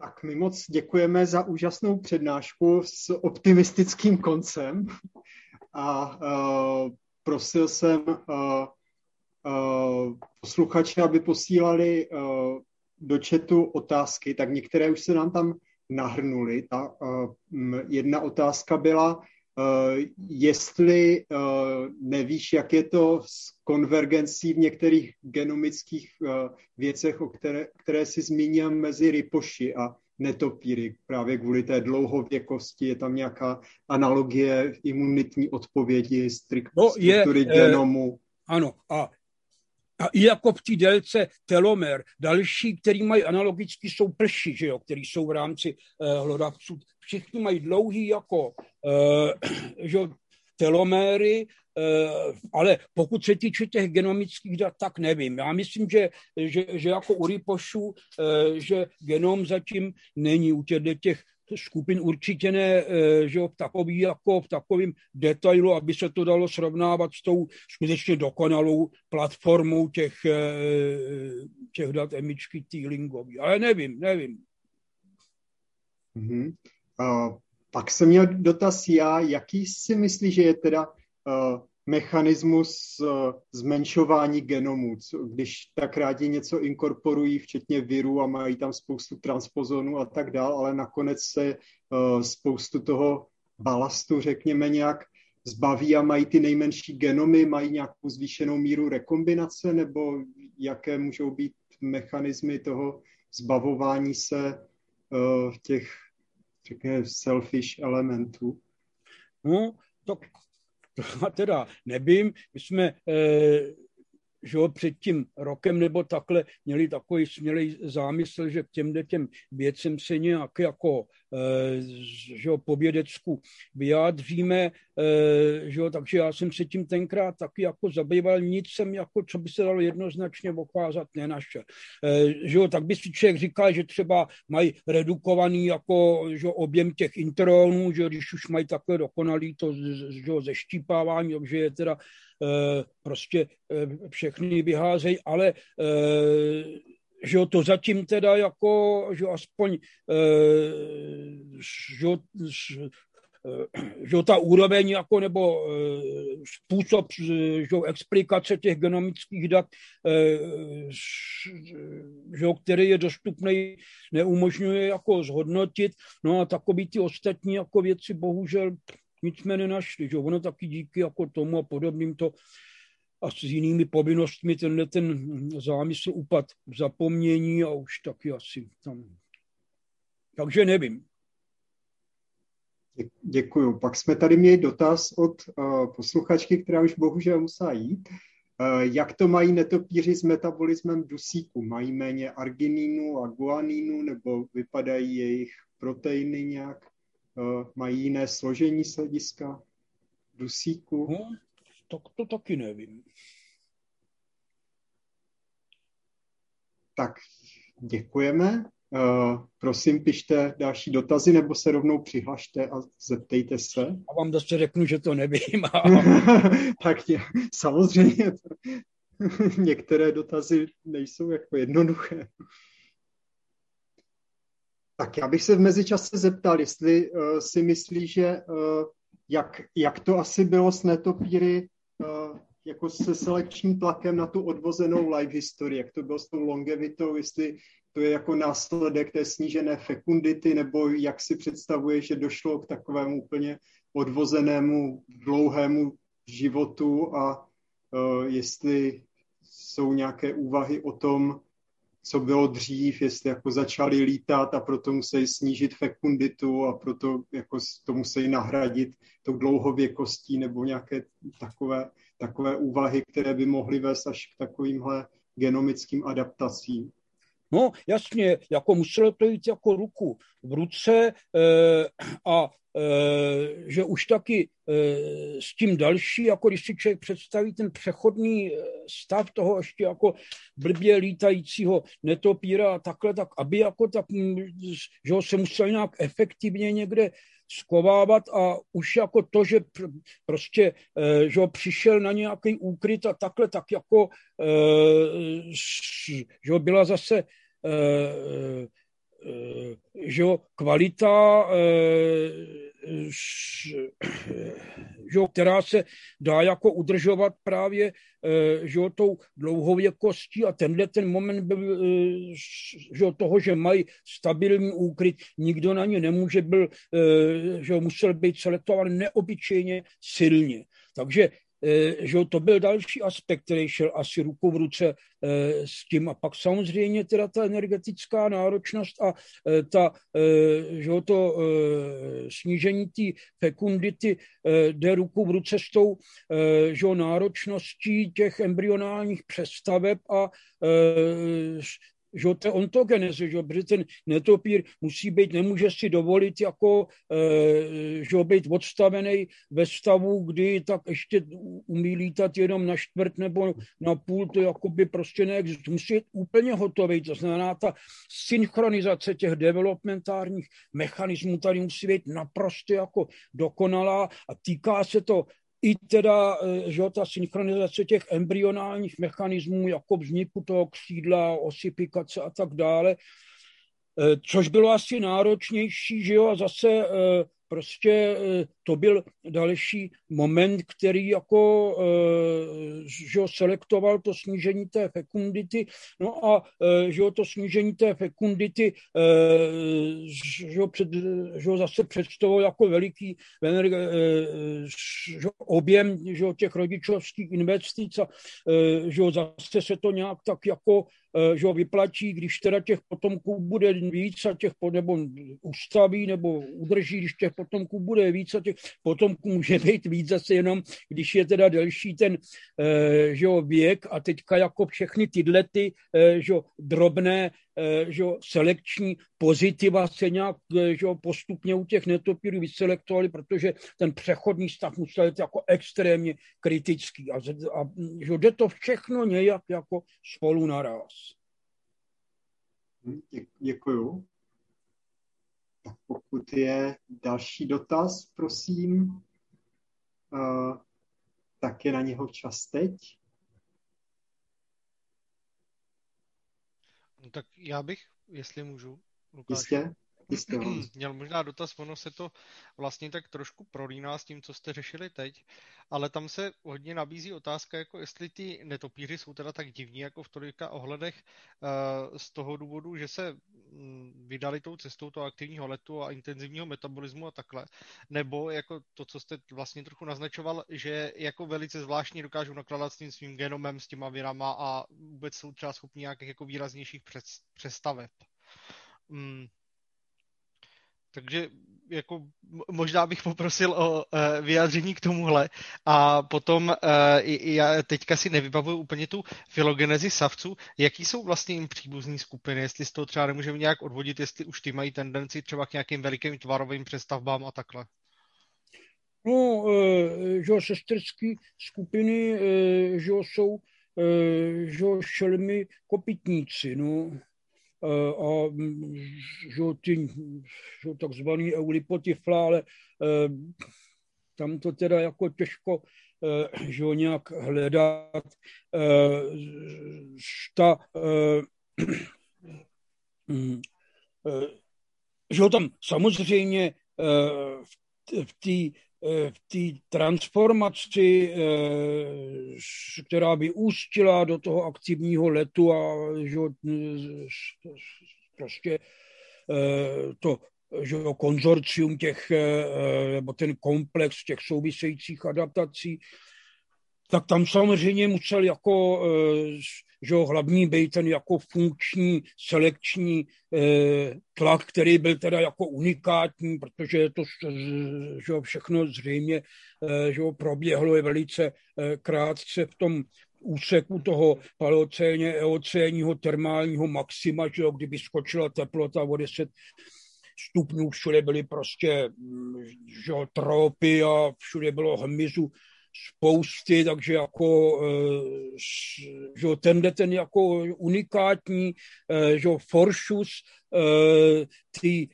Tak my moc děkujeme za úžasnou přednášku s optimistickým koncem a uh, prosil jsem uh, uh, posluchače, aby posílali uh, do chatu otázky, tak některé už se nám tam nahrnuly. Ta uh, jedna otázka byla, jestli uh, nevíš, jak je to s konvergencí v některých genomických uh, věcech, o které, které si zmínil mezi rypoši a netopíry, právě kvůli té dlouhověkosti, je tam nějaká analogie imunitní odpovědi, struktury no, je, genomu. Ano, a a i jako v té délce telomer, další, který mají analogicky, jsou prši, že jo, který jsou v rámci uh, hlodavců. Všichni mají dlouhý jako uh, že jo, teloméry, uh, ale pokud se týče těch genomických dat, tak nevím. Já myslím, že, že, že jako u rypošů, uh, že genom zatím není u těch, těch skupin určitě ne eh, že v takový, jako v takovým detailu, aby se to dalo srovnávat s tou skutečně dokonalou platformou těch, eh, těch dat emičky Teelingový. Ale nevím, nevím. Mm-hmm. Uh, pak jsem měl dotaz já, jaký si myslíš, že je teda uh, mechanismus uh, zmenšování genomu, co, když tak rádi něco inkorporují, včetně virů a mají tam spoustu transpozonů a tak dál, ale nakonec se uh, spoustu toho balastu, řekněme, nějak zbaví a mají ty nejmenší genomy, mají nějakou zvýšenou míru rekombinace, nebo jaké můžou být mechanismy toho zbavování se uh, těch, řekněme, selfish elementů? No, tak já teda nevím, my jsme eh, že jo, před tím rokem nebo takhle měli takový smělý zámysl, že k těm těm věcem se nějak jako že jo, povědecku vyjádříme, eh, že jo, takže já jsem se tím tenkrát taky jako zabýval, nic jsem jako, co by se dalo jednoznačně okázat, nenašel. Eh, že jo, tak by si člověk říkal, že třeba mají redukovaný jako že jo, objem těch intronů, že jo, když už mají takhle dokonalý to že jo, zeštípávání, takže je teda Eh, prostě eh, všechny vyházejí, ale eh, že jo, to zatím teda jako, že aspoň, že jo, že ta úroveň jako, nebo způsob že explikace těch genomických dat, že který je dostupný, neumožňuje jako zhodnotit. No a takový ty ostatní jako věci bohužel nic jsme nenašli. Že? Ono taky díky jako tomu a podobným to a s jinými povinnostmi tenhle ten zámysl upad v zapomnění a už taky asi tam. Takže nevím. Děkuju. Pak jsme tady měli dotaz od uh, posluchačky, která už bohužel musela jít. Uh, jak to mají netopíři s metabolismem dusíku? Mají méně arginínu a guanínu nebo vypadají jejich proteiny nějak Eh, mají jiné složení z hlediska dusíku? No, tak to taky nevím. Tak děkujeme. Uh, prosím, pište další dotazy nebo se rovnou přihlašte a zeptejte se. A vám zase řeknu, že to nevím. tak je, samozřejmě některé dotazy nejsou jako jednoduché. Tak já bych se v mezičase zeptal, jestli uh, si myslí, že uh, jak, jak to asi bylo s netopíry jako se selekčním tlakem na tu odvozenou live historii, jak to bylo s tou longevitou, jestli to je jako následek té snížené fekundity, nebo jak si představuje, že došlo k takovému úplně odvozenému dlouhému životu a uh, jestli jsou nějaké úvahy o tom, co bylo dřív, jestli jako začali lítat a proto musí snížit fekunditu a proto jako to musí nahradit tou dlouhověkostí nebo nějaké takové, takové úvahy, které by mohly vést až k takovýmhle genomickým adaptacím. No jasně, jako muselo to jít jako ruku v ruce e, a že už taky e, s tím další, jako když si člověk představí ten přechodný stav toho ještě jako blbě lítajícího netopíra a takhle, tak aby jako tak, že ho se musel nějak efektivně někde skovávat a už jako to, že prostě že ho přišel na nějaký úkryt a takhle, tak jako že ho byla zase Eh, eh, že kvalita že, která se dá jako udržovat právě že, tou dlouhověkostí a tenhle ten moment byl že, toho, že mají stabilní úkryt, nikdo na ně nemůže byl, že musel být selektován neobyčejně silně. Takže Eh, že to byl další aspekt, který šel asi ruku v ruce eh, s tím. A pak samozřejmě teda ta energetická náročnost a eh, ta, že to snížení té fekundity jde ruku v ruce s tou že náročností těch embryonálních přestaveb a že to ontogeneze, že, protože ten netopír musí být, nemůže si dovolit jako, e, že být odstavený ve stavu, kdy tak ještě umí lítat jenom na čtvrt nebo na půl, to jakoby prostě neexistuje. Musí být úplně hotový, to znamená ta synchronizace těch developmentárních mechanismů tady musí být naprosto jako dokonalá a týká se to i teda, eh, že ta synchronizace těch embryonálních mechanismů, jako vzniku toho křídla, osypikace a tak dále, eh, což bylo asi náročnější, že jo, a zase eh, prostě to byl další moment, který jako eh, že selektoval to snížení té fekundity, no a eh, že to snížení té fekundity že před, že zase představoval jako veliký že objem že těch rodičovských investic a že zase se to nějak tak jako že ho vyplatí, když teda těch potomků bude víc a těch, nebo ustaví, nebo udrží, když těch potomků bude víc a těch potomků může být víc zase jenom, když je teda delší ten eh, že jo, věk a teďka jako všechny tyhle ty eh, že jo, drobné že jo, selekční pozitiva se nějak že jo, postupně u těch netopírů vyselektovali, protože ten přechodní stav musel být jako extrémně kritický a, a že jde to všechno nějak jako spolu naraz. Děkuju. Tak pokud je další dotaz, prosím, uh, tak je na něho čas teď. No, tak já bych, jestli můžu, Lukáš. Jistě. Měl možná dotaz, ono se to vlastně tak trošku prolíná s tím, co jste řešili teď, ale tam se hodně nabízí otázka, jako jestli ty netopíři jsou teda tak divní jako v tolika ohledech uh, z toho důvodu, že se um, vydali tou cestou toho aktivního letu a intenzivního metabolismu a takhle, nebo jako to, co jste vlastně trochu naznačoval, že jako velice zvláštně dokážou nakládat s tím svým genomem, s těma virama a vůbec jsou třeba schopni nějakých jako výraznějších přestaveb. Um, takže jako možná bych poprosil o uh, vyjádření k tomuhle. A potom uh, já teďka si nevybavuju úplně tu filogenezi savců, jaký jsou vlastně jim příbuzní skupiny, jestli z toho třeba nemůžeme nějak odvodit, jestli už ty mají tendenci třeba k nějakým velikým tvarovým přestavbám a takhle. No, e, že sesterské skupiny, e, že jsou e, že šelmy kopitníci, no a ty že takzvaný eulipotifla, ale tam to teda jako těžko že ho nějak hledat. Ta, že ho tam samozřejmě v té v té transformaci, eh, která by ústila do toho aktivního letu a že, prostě eh, to že konzorcium těch, nebo ten komplex těch souvisejících adaptací, tak tam samozřejmě musel jako že hlavní být ten jako funkční, selekční eh, tlak, který byl teda jako unikátní, protože to že všechno zřejmě eh, že proběhlo je velice eh, krátce v tom úseku toho paleocéně, eocénního termálního maxima, že jo, kdyby skočila teplota o 10 stupňů, všude byly prostě mm, že jo, tropy a všude bylo hmyzu spousty, takže jako eh, že tenhle ten jako unikátní eh, že foršus eh, ty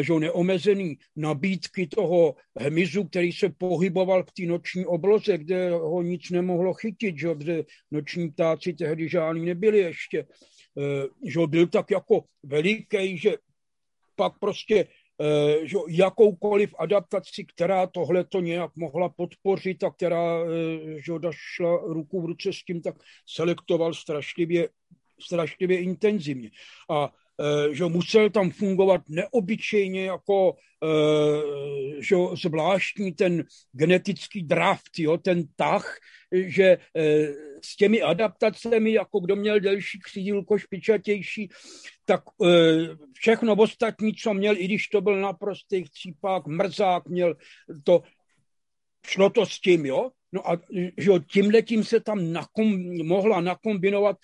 že neomezený nabídky toho hmyzu, který se pohyboval v té noční obloze, kde ho nic nemohlo chytit, že, kde noční ptáci tehdy žádný nebyli ještě, že byl tak jako veliký, že pak prostě že jakoukoliv adaptaci, která tohle to nějak mohla podpořit a která eh, že šla ruku v ruce s tím, tak selektoval strašlivě, strašlivě intenzivně. A eh, že musel tam fungovat neobyčejně jako že zvláštní ten genetický draft, jo, ten tah, že s těmi adaptacemi, jako kdo měl delší křídílko, špičatější, tak všechno ostatní, co měl, i když to byl naprostý chcípák, mrzák, měl to, šlo to s tím, jo? No a že jo, tímhletím se tam nakom, mohla nakombinovat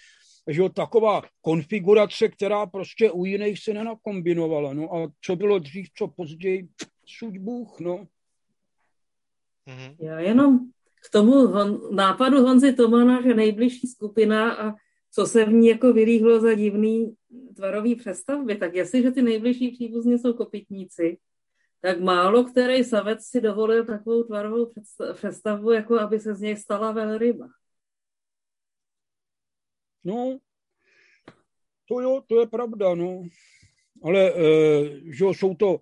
že jo, taková konfigurace, která prostě u jiných se nenakombinovala. No a co bylo dřív, co později, suď Bůh, no. Mhm. Já jenom k tomu hon, nápadu Honzy Tomana, že nejbližší skupina a co se v ní jako vylíhlo za divný tvarový přestavby, tak jestliže ty nejbližší příbuzní jsou kopitníci, tak málo který savec si dovolil takovou tvarovou přestavbu, jako aby se z něj stala velryba. No, to jo, to je pravda, no. Ale e, že jsou to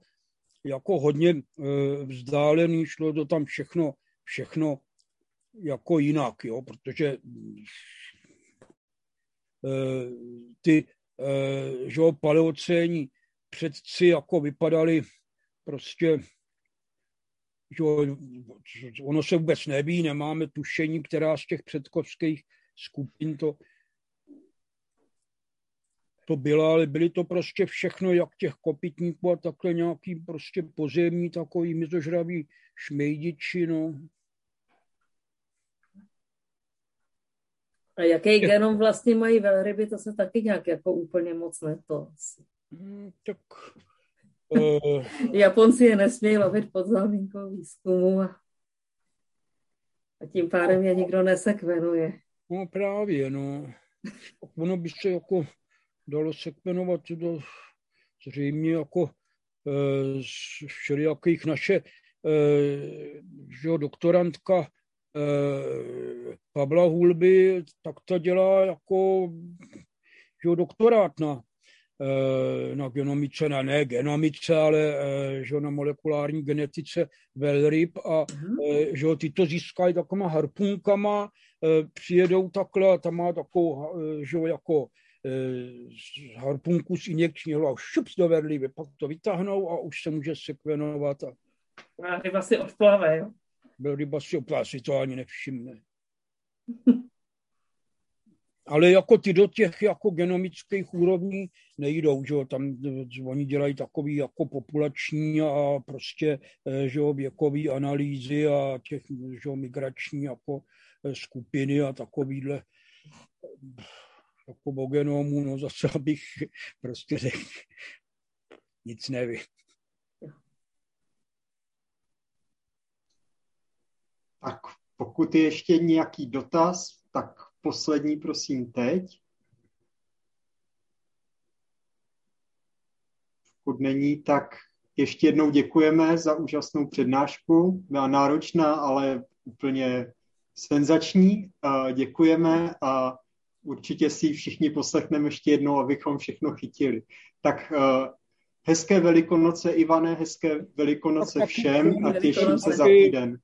jako hodně e, vzdálený, šlo to tam všechno, všechno jako jinak, jo, protože Eh, ty eh, že paleocénní předci jako vypadali prostě že ono se vůbec neví, nemáme tušení, která z těch předkovských skupin to, to byla, ale byly to prostě všechno, jak těch kopitníků a takhle nějaký prostě pozemní takový mizožraví šmejdiči, no. A jaký genom vlastně mají velryby, to se taky nějak jako úplně moc neto. Hmm, tak... Uh... Japonci je nesmějí lovit pod záminkou výzkumu a, a tím pádem je nikdo nesekvenuje. No právě, no. Ono by se jako dalo sekvenovat do zřejmě jako e, z všelijakých naše e, že doktorantka Eh, Pavla Hulby, tak to dělá jako že doktorát na, eh, na genomice, ne, ne genomice, ale eh, že na molekulární genetice velryb a uh-huh. že ty to získají takovýma harpunkama, přijedou takhle a tam má takovou, že jako harpunku z injekčního a šup do velryby, pak to vytáhnou a už se může sekvenovat. A, a ryba si odplave, jo? ryba si oplá si to ani nevšimne. Ale jako ty do těch jako genomických úrovní nejdou, že jo, tam oni dělají takový jako populační a prostě, eh, že jo, věkový analýzy a těch, že jo, migrační jako eh, skupiny a takovýhle jako o genomu, no zase abych prostě řekl, nic nevím. Tak pokud je ještě nějaký dotaz, tak poslední prosím teď. Pokud není, tak ještě jednou děkujeme za úžasnou přednášku. Byla náročná, ale úplně senzační. Děkujeme a určitě si ji všichni poslechneme ještě jednou, abychom všechno chytili. Tak hezké velikonoce, Ivane, hezké velikonoce všem a těším se za týden.